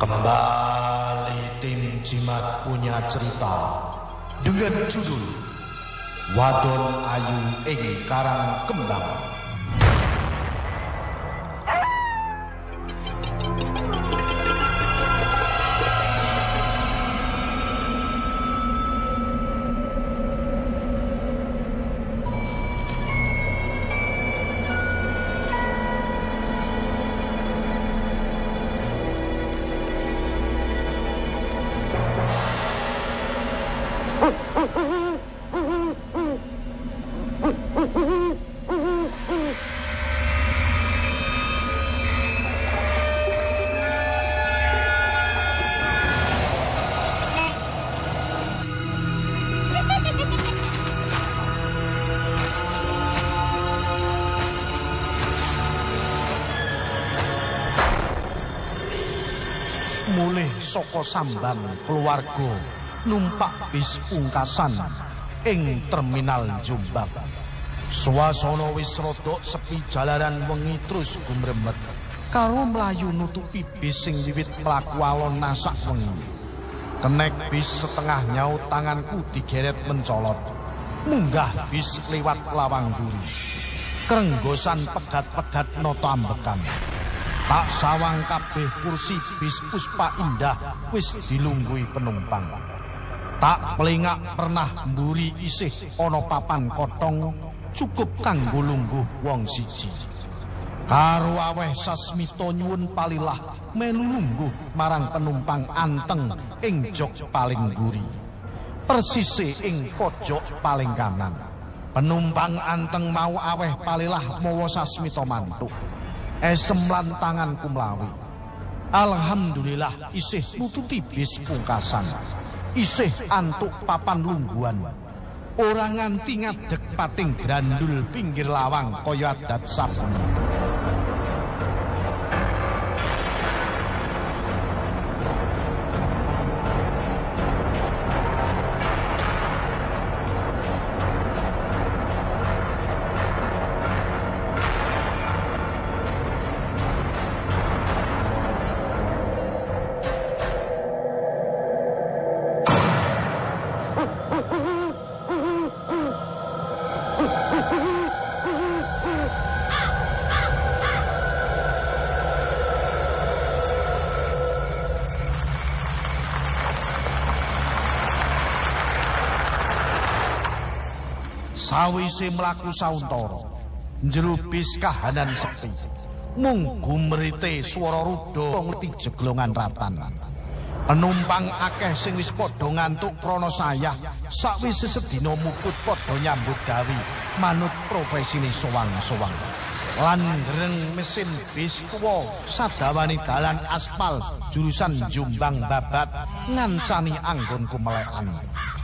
Kembali tim Jimat punya cerita dengan judul Wadon Ayu ing Karang Kembang. Saka samban keluarga numpak bis pungkasan ing terminal Jombang. Suasana wis rada sepi jalaran wengi terus gumremet. Karo mlayu nutupi bis sing wiwit mlaku alon nasak wengi. Kenek bis setengah nyaut tanganku digeret mencolot. Munggah bis lewat lawang duri. Kerenggosan pegat-pegat noto ambekan. Tak sawang kabeh kursi bis puspa indah wis dilunggui penumpang. Tak pelingak pernah mburi isih ana papan kotong cukup kanggo lungguh wong siji. Karo aweh sasmita nyuwun palilah melu marang penumpang anteng ing jok paling mburi. Persise ing pojok paling kanan. Penumpang anteng mau aweh palilah mawa sasmita mantuk. Esem lan tanganku mlawi. Alhamdulillah isih nututi bis pungkasan. Isih antuk papan lungguan. Ora nganti ngadeg pating grandul pinggir lawang kaya adat saben. Sawise mlaku sauntara, njero bis kahanan sepi. Mung gumrite swara rudha ngerti jeglongan ratan. Penumpang akeh sing wis padha ngantuk krana sayah, sakwise sedina mukut padha nyambut gawe manut profesine sowang-sowang. Lan greng mesin bis tuwa sadawani dalan aspal jurusan Jombang Babat ngancani anggonku melekan.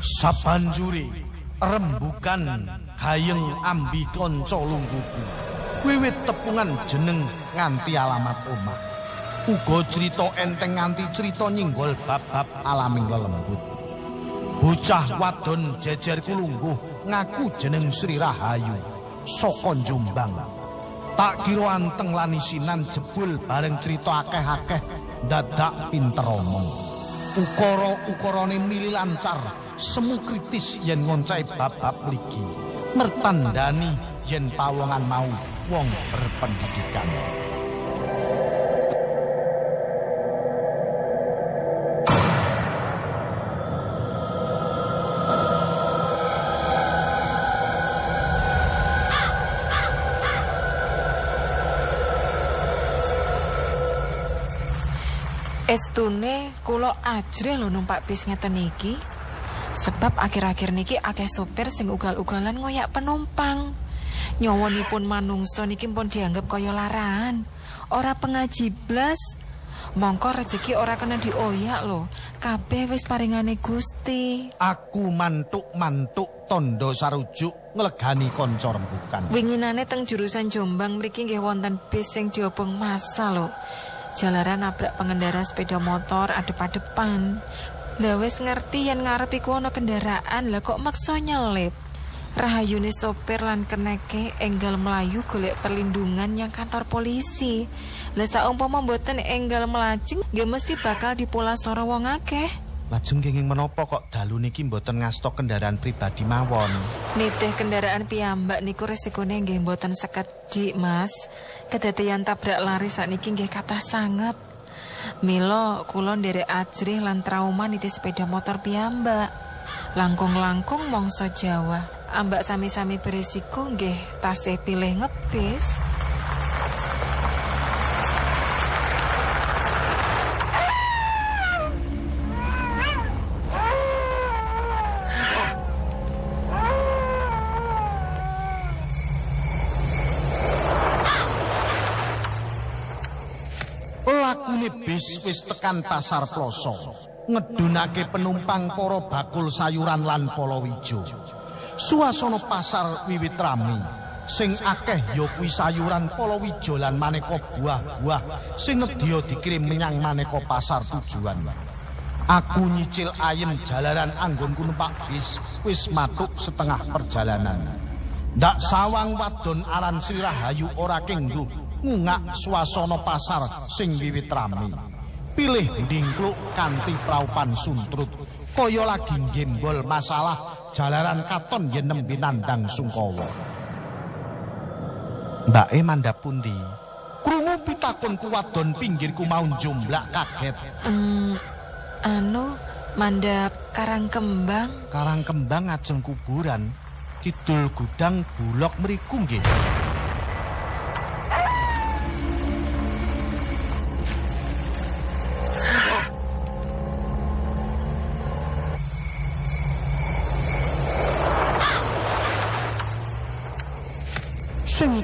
Sabanjure rembukan gayeng ambi kanca lungguhku wiwit tepungan jeneng nganti alamat omah. Uga cerita enteng nganti cerita nyinggol bab-bab alaming lelembut. Bocah wadon jejer kulungguh ngaku jeneng Sri Rahayu saka Jombang. Tak kira anteng lan isinan jebul bareng cerita akeh-akeh dadak pinter omong ukara-ukarane mili lancar. Semu kritis yen ngoncai bab-bab mligi mertandani yen pawongan mau wong berpendidikan Estune kula ajre lho numpak bis ngeten iki. Sebab akhir-akhir niki akeh sopir sing ugal-ugalan ngoyak penumpang. Nyawanipun manungsa niki pun dianggap kaya laran. Ora pengaji blas. Mongko rezeki ora kena dioyak lho. Kabeh wis paringane Gusti. aku mantuk-mantuk tondo sarujuk nglegani kanca rembukan Winginane teng jurusan Jombang mriki nggih wonten bis sing diobong masa lho. Jalaran nabrak pengendara sepeda motor adep-adepan. Lah wis ngerti yen ngarep iku ana kendaraan, lah kok maksa nyelip. Rahayune sopir lan keneke enggal melayu golek perlindungan yang kantor polisi. Lah saumpama mboten enggal melajeng, nggih mesti bakal dipulasara wong akeh. Lajeng kenging menapa kok dalu niki mboten ngastok kendaraan pribadi mawon? Nitih kendaraan piyambak niku resikone nggih mboten sekedhik, Mas. Kedadeyan tabrak lari sakniki nggih kathah sanget. Milo kula nderek ajrih lan trauma nitih sepeda motor piyambak. Langkung-langkung mongso Jawa. Ambak sami-sami berisiko nggih tasih pilih ngebis. Lakune bis wis tekan pasar ploso. Ngedunake penumpang para bakul sayuran lan polowijo. Suasana pasar wiwit rame. Sing akeh ya kuwi sayuran polowijo lan maneka buah-buah sing nedya dikirim menyang maneka pasar tujuan. Aku nyicil ayem jalanan anggonku numpak bis wis matuk setengah perjalanan. Ndak sawang wadon aran Sri Rahayu ora kengguh ngungak suasana pasar sing wiwit rame. Pilih ndingkluk kanthi praupan suntrut kaya lagi nggembol masalah jalanan katon yen nembe nandang sungkawa. Mbake mandhap pundi? Krungu pitakonku wadon pinggirku mau njomblak kaget. Hmm, anu mandap karang kembang. Karang kembang ajeng kuburan, kidul gudang bulok mriku nggih.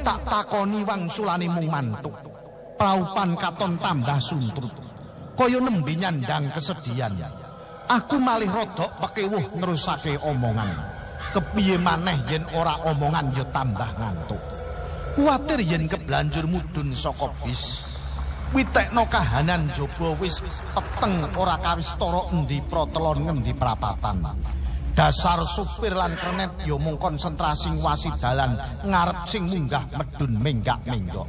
Tak takoni wangsulane mung mantuk. Paupan katon tambah suntrut. Kaya nembe nyandang kesedihan. Aku malih rodok pekewuh nerusake omongan. Kepiye maneh yen ora omongan ya tambah ngantuk. Kuatir yen keblanjur mudun saka bis. Witekno kahanan jaba wis peteng ora kawistara endi protelon ngendi prapatan. Dasar supir lan kernet ya mung konsentrasi ngwasi dalan ngarep sing munggah medun menggak-menggok.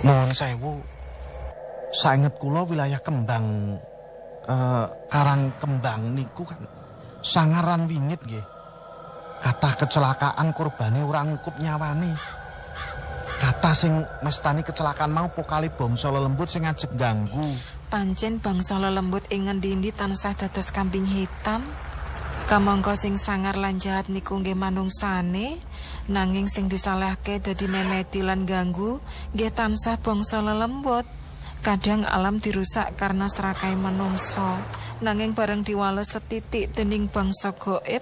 Nuwun sewu. Sainget kula wilayah Kembang eh, Karang Kembang niku kan sangaran wingit nggih. Kathah kecelakaan korbane ora ngukup nyawane. Kathah sing mestani kecelakaan mau pokali bangsa lelembut sing ngajek ganggu. Pancen bangsa lelembut ing ngendi tansah dados kambing hitam. Kamangka sing sangar lan jahat niku nggih manungsane, nanging sing disalahke dadi memeti lan ganggu nggih tansah bangsa lelembut. Kadang alam dirusak karena serakai manungsa, nanging bareng diwales setitik dening bangsa goib,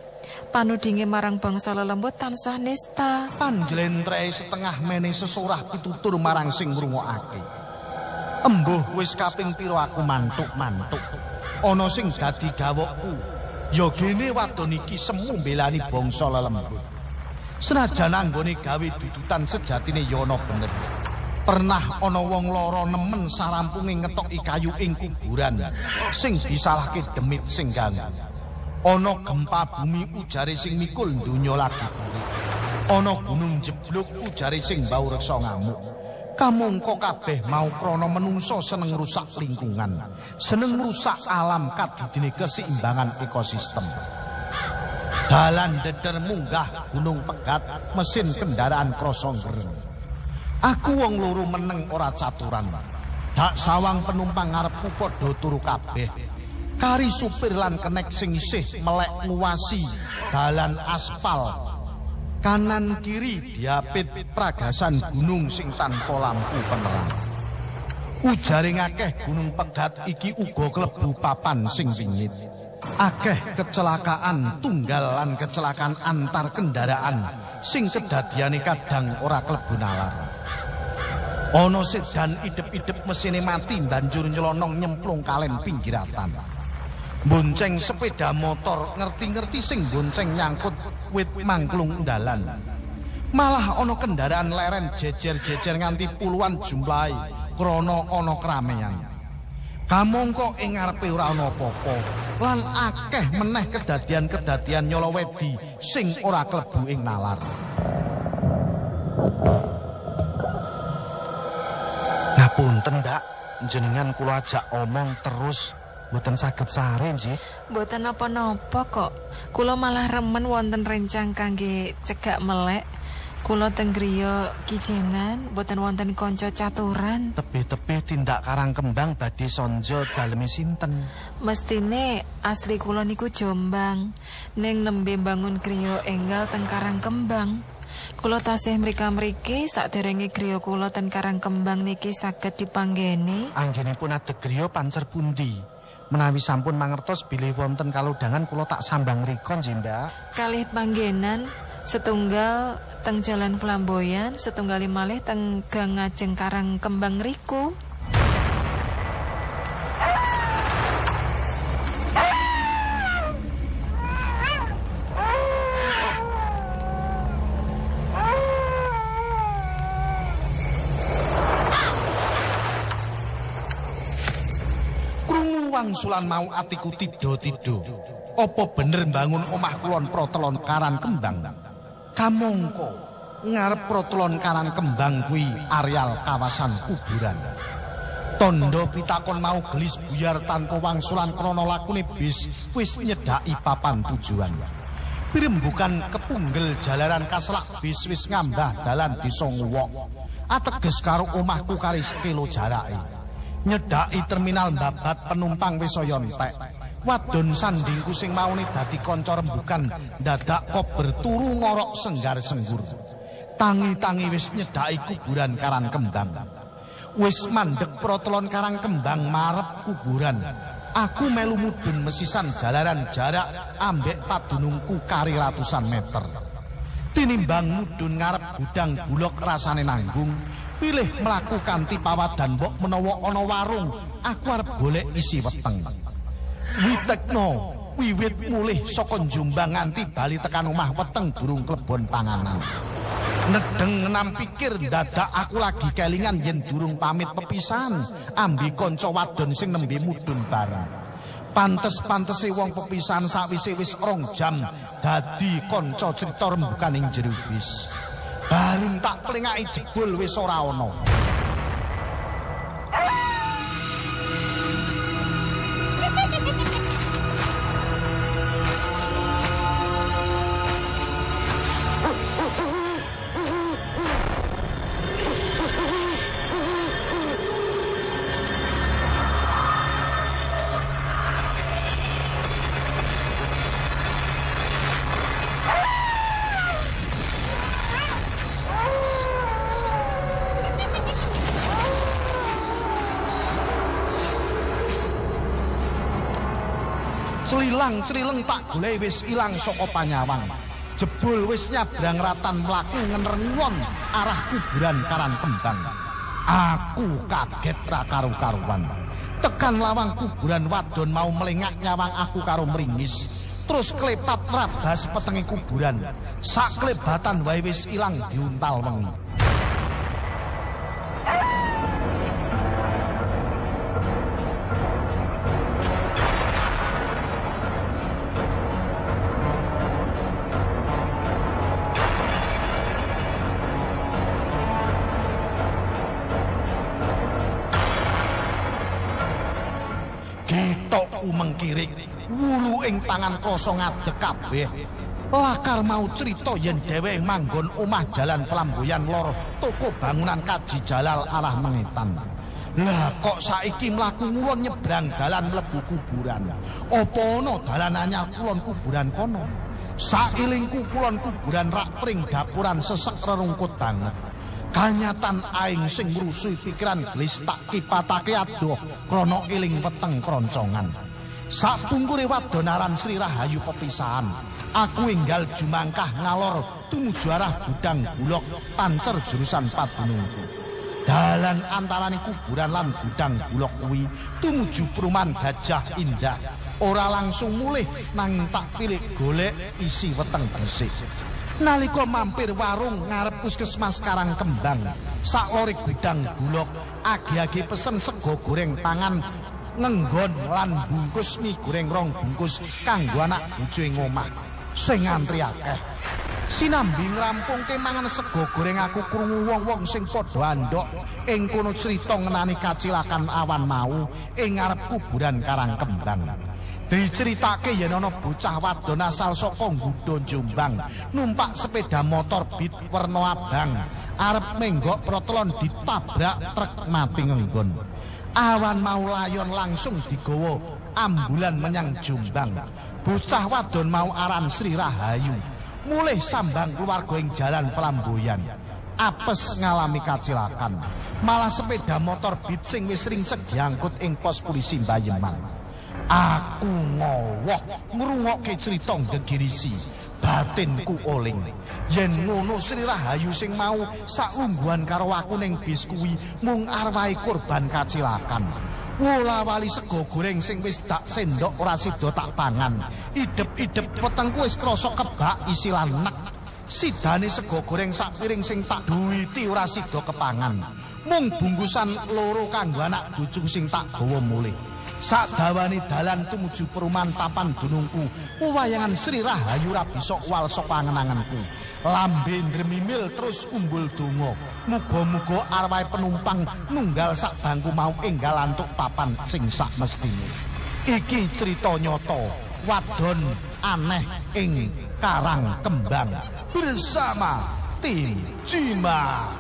panudinge marang bangsa lelembut tansah nista. Panjlentrei setengah mene sesurah pitutur marang sing ngrungokake. Embuh wis kaping pira aku mantuk-mantuk. Ana sing dadi gawokku. Ya gene wadon iki semu mbelani bangsa lelembut. Senajan anggone gawe dudutan sejatine ya ana bener. Pernah ana wong lara nemen sarampunge ngetoki kayu ing kuburan sing disalahke demit sing ganggu. Ana gempa bumi ujare sing mikul donya lagi. Ana gunung jeblok ujare sing bau reksa ngamuk. Kamangka kabeh mau krana menungso seneng rusak lingkungan, seneng rusak alam kadidine keseimbangan ekosistem. Dalan deder munggah gunung pegat, mesin kendaraan krasa ngerem. Aku wong loro meneng ora caturan. Dak sawang penumpang ngarepku padha turu kabeh. Kari supir lan kenek sing isih melek nguwasi dalan aspal. Kanan kiri diapit pragasan gunung sing tanpa lampu penerang. Ujare ngakeh gunung pegat iki uga klebu papan sing wingit. Akeh kecelakaan tunggal lan kecelakaan antar kendaraan sing kedadiane kadang ora klebu nalar. Ana sedan idep-idep mesine mati banjur nyelonong nyemplung kalen pinggiratan. Bonceng sepeda motor ngerti-ngerti sing bonceng nyangkut wit mangklung dalan. Malah ana kendaraan leren jejer-jejer nganti puluhan jumlahe krana ana keramaian. Kamangka ing ngarepe ora ana apa-apa lan akeh meneh kedadian-kedadian nyolowedi sing ora klebu ing nalar. Ngapunten, Ndak. Jenengan kula ajak omong terus mboten saged sare nggih. Mboten napa-napa kok. Kula malah remen wonten rencang kangge cegak melek. Kula teng griya kijenan mboten wonten kanca caturan. Tebih-tebih tindak karang kembang badhe sonjo daleme sinten? Mestine asli kula niku Jombang. Ning nembe bangun griya enggal teng Karang Kembang. Kula tasih mrika-mriki saderenge griya kula ten Karang Kembang niki saged dipanggeni. Anggenipun adeg griya pancer pundi? Menawi sampun mangertos bilih wonten kalodhangan kula tak sambang rikon nggih. Kalih panggenan setunggal teng Jalan Flamboyan, setunggal malih teng Gang Karang Kembang riku. Wangsulan mau atiku tido-tido. Apa bener mbangun omah kulon protelon karan kembang? Kamangka ngarep protelon karan kembang kuwi areal kawasan kuburan. Tondo pitakon mau gelis buyar tanpa wangsulan krana lakune bis wis nyedaki papan tujuan. Pirembukan kepunggel jalaran kaselak bis wis ngambah dalan desa Nguwok. Ateges karo omahku kari sekilo jarake. Nyedaki terminal babat penumpang wis saya entek. Wadon sandingku sing maune dadi kanca rembukan dadak kok berturu ngorok senggar senggur. Tangi-tangi wis nyedaki kuburan Karang Kembang. Wis mandek protelon Karang Kembang marep kuburan. Aku melu mudun mesisan jalaran jarak ambek padunungku kari ratusan meter. Tinimbang mudun ngarep gudang bulok rasane nanggung, pilih melakukan tipawadan mbok menawa ana warung, aku arep golek isi weteng. Witekno wiwit mulih saka Jombang nganti bali tekan omah weteng durung klebon panganan. Nedeng enam pikir dadak aku lagi kelingan yen durung pamit pepisahan ambi kanca wadon sing nembe mudun bareng. Pantes-pantese wong pepisahan sakwise wis rong jam dadi kanca crita rembukan ing jero bis. Bareng tak plengaki jebul wis ora ana. Celilang-celileng tak golek wis ilang saka panyawang. Jebul wis nyabrang ratan mlaku ngenerwon arah kuburan Karang Kembang. Aku kaget ra karu-karuan. Tekan lawang kuburan wadon mau melengak nyawang aku karo mringis. Terus klepat rabas petenge kuburan. Sak klebatan wae wis ilang diuntal wengi. Getokku mengkirik, wulu ing tangan kosong ngadeg kabeh. Lakar mau cerita yen dheweke manggon omah jalan flamboyan lor toko bangunan Kaji Jalal arah Mengetan. Lah kok saiki mlaku ngulon nyebrang dalan mlebu kuburan. Apa ana dalan anyar kulon kuburan kono? Sailingku kulon kuburan rak pring dapuran sesek rerungkut banget. Kanyatan aing sing ngrusuhi pikiran gelis tak kipatake adoh krana eling weteng kroncongan. Sapungkure wadonaran Sri Rahayu pepisahan, aku enggal jumangkah ngalor tumuju arah gudang bulok pancer jurusan padunungku. Dalan antarane kuburan lan gudang bulok kuwi tumuju perumahan Gajah Indah. Ora langsung mulih nanging tak pilih golek isi weteng besik. Nalika mampir warung ngarep puskesmas Karang Kembang, sak lore gudang bulok agi-agi pesen sego goreng pangan ngenggon lan bungkus mie goreng rong bungkus kanggo anak bojo ing omah. Sing ngantri akeh. Sinambi ngrampungke mangan sego goreng aku krungu wong-wong sing padha andhok. Ing kono crita ngenani kacilakan awan mau ing ngarep kuburan Karang Kembang diceritake yen ana bocah wadon asal saka Gudo Jombang. Numpak sepeda motor bit werna abang. Arep menggok protlon ditabrak truk mati ngenggon. Awan mau layon langsung digawa ambulan menyang Jombang. Bocah wadon mau aran Sri Rahayu. Mulih sambang keluarga ing jalan flamboyan apes ngalami kacilakan. Malah sepeda motor bit sing wis ringsek diangkut ing pos polisi Bayeman Aku ngowoh ngrungokke crita gegirisi batinku oling. Yen ngono Sri Rahayu sing mau saungguhan karo aku ning bis kuwi mung arwahe korban kacilakan. Wola wali sego goreng sing wis tak sendok ora sida tak pangan. Idep-idep petengku wis krasa kebak isi lanek sidane sego goreng sak piring sing tak duwiti ora sida kepangan. Mung bungkusan loro kanggo anak bojoku sing tak gawa mulih Sadawani dalan tumuju perumahan papan dunungku, wayangan Sri Rahayu ra bisa wal saka angen-angenku. Lambe ndremimil terus umbul donga. Muga-muga arwahe penumpang nunggal sak bangku mau enggal antuk papan sing sak mestine. Iki cerita nyata wadon aneh ing Karang Kembang bersama tim Cima.